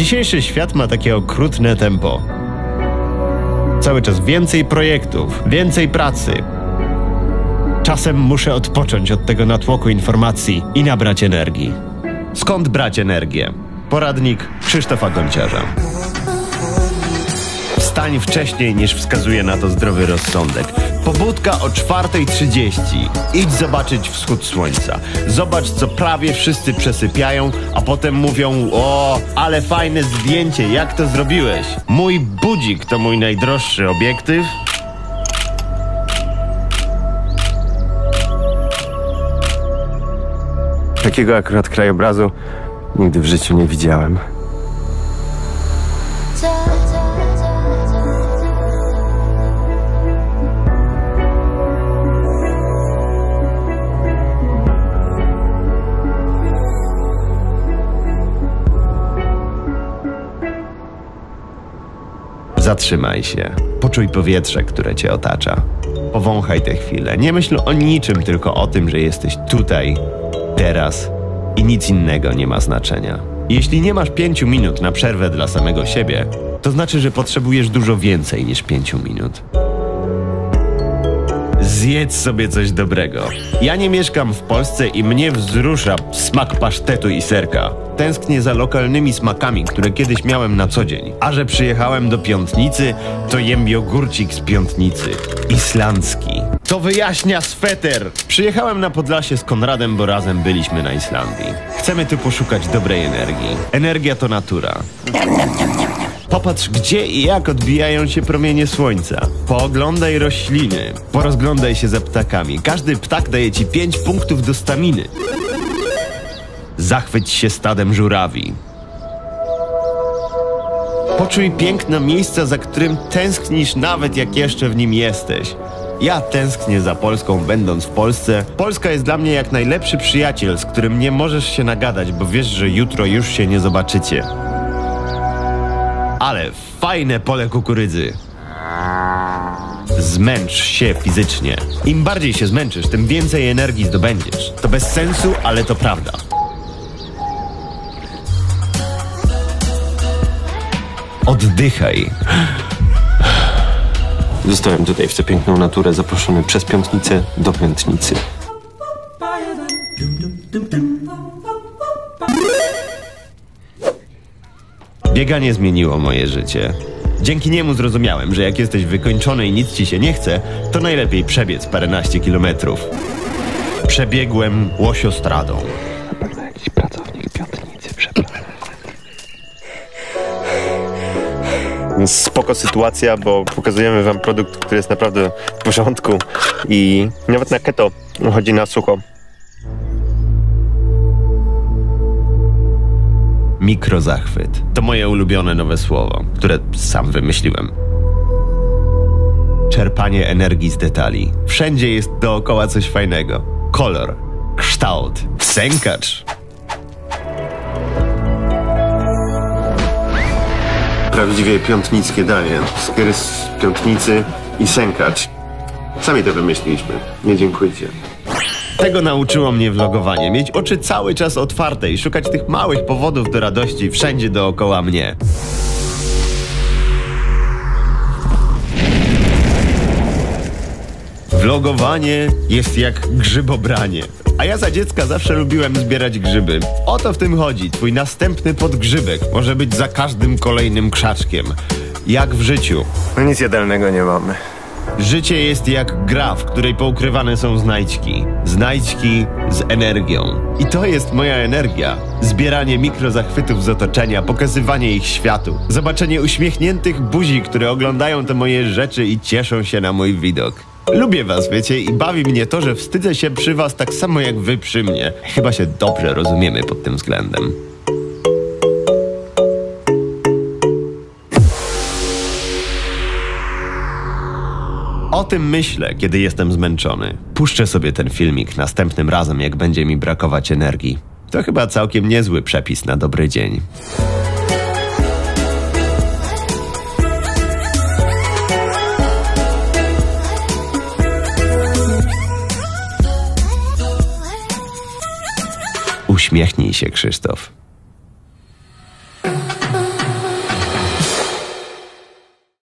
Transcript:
Dzisiejszy świat ma takie okrutne tempo. Cały czas więcej projektów, więcej pracy. Czasem muszę odpocząć od tego natłoku informacji i nabrać energii. Skąd brać energię? Poradnik Krzysztofa Gonciarza. Wstań wcześniej niż wskazuje na to zdrowy rozsądek. Pobudka o 4.30. Idź zobaczyć wschód słońca. Zobacz, co prawie wszyscy przesypiają, a potem mówią: O, ale fajne zdjęcie, jak to zrobiłeś? Mój budzik to mój najdroższy obiektyw. Takiego akurat krajobrazu nigdy w życiu nie widziałem. Zatrzymaj się. Poczuj powietrze, które cię otacza. Powąchaj tę chwilę. Nie myśl o niczym, tylko o tym, że jesteś tutaj, teraz i nic innego nie ma znaczenia. Jeśli nie masz pięciu minut na przerwę dla samego siebie, to znaczy, że potrzebujesz dużo więcej niż pięciu minut. Zjedz sobie coś dobrego. Ja nie mieszkam w Polsce i mnie wzrusza smak pasztetu i serka. Tęsknię za lokalnymi smakami, które kiedyś miałem na co dzień. A że przyjechałem do Piątnicy, to jem jogurcik z Piątnicy. Islandzki. To wyjaśnia sweter! Przyjechałem na Podlasie z Konradem, bo razem byliśmy na Islandii. Chcemy tu poszukać dobrej energii. Energia to natura. Popatrz, gdzie i jak odbijają się promienie słońca. Pooglądaj rośliny. Porozglądaj się za ptakami. Każdy ptak daje ci 5 punktów do staminy. Zachwyć się stadem żurawi. Poczuj piękno miejsca, za którym tęsknisz nawet jak jeszcze w nim jesteś. Ja tęsknię za Polską, będąc w Polsce. Polska jest dla mnie jak najlepszy przyjaciel, z którym nie możesz się nagadać, bo wiesz, że jutro już się nie zobaczycie. Ale fajne pole kukurydzy. Zmęcz się fizycznie. Im bardziej się zmęczysz, tym więcej energii zdobędziesz. To bez sensu, ale to prawda. Oddychaj. Zostałem tutaj w tę piękną naturę zaproszony przez piątnicę do piątnicy. Bieganie zmieniło moje życie. Dzięki niemu zrozumiałem, że jak jesteś wykończony i nic ci się nie chce, to najlepiej przebiec paręnaście kilometrów. Przebiegłem Łosiostradą. Jakiś pracownik piątnicy, przepraszam. Spoko sytuacja, bo pokazujemy wam produkt, który jest naprawdę w porządku i nawet na keto chodzi na sucho. Mikrozachwyt. To moje ulubione nowe słowo, które sam wymyśliłem. Czerpanie energii z detali. Wszędzie jest dookoła coś fajnego. Kolor, kształt, sękacz. Prawdziwie piątnickie danie. Skier z piątnicy i sękacz. Sami to wymyśliliśmy. Nie dziękujcie. Tego nauczyło mnie vlogowanie. Mieć oczy cały czas otwarte i szukać tych małych powodów do radości wszędzie dookoła mnie. Vlogowanie jest jak grzybobranie. A ja za dziecka zawsze lubiłem zbierać grzyby. O to w tym chodzi. Twój następny podgrzybek może być za każdym kolejnym krzaczkiem. Jak w życiu. No nic jadalnego nie mamy. Życie jest jak gra, w której poukrywane są znajdźki. Znajdźki z energią. I to jest moja energia. Zbieranie mikrozachwytów z otoczenia, pokazywanie ich światu. Zobaczenie uśmiechniętych buzi, które oglądają te moje rzeczy i cieszą się na mój widok. Lubię was, wiecie, i bawi mnie to, że wstydzę się przy was tak samo jak wy przy mnie. Chyba się dobrze rozumiemy pod tym względem. O tym myślę, kiedy jestem zmęczony. Puszczę sobie ten filmik następnym razem, jak będzie mi brakować energii. To chyba całkiem niezły przepis na dobry dzień. Uśmiechnij się, Krzysztof.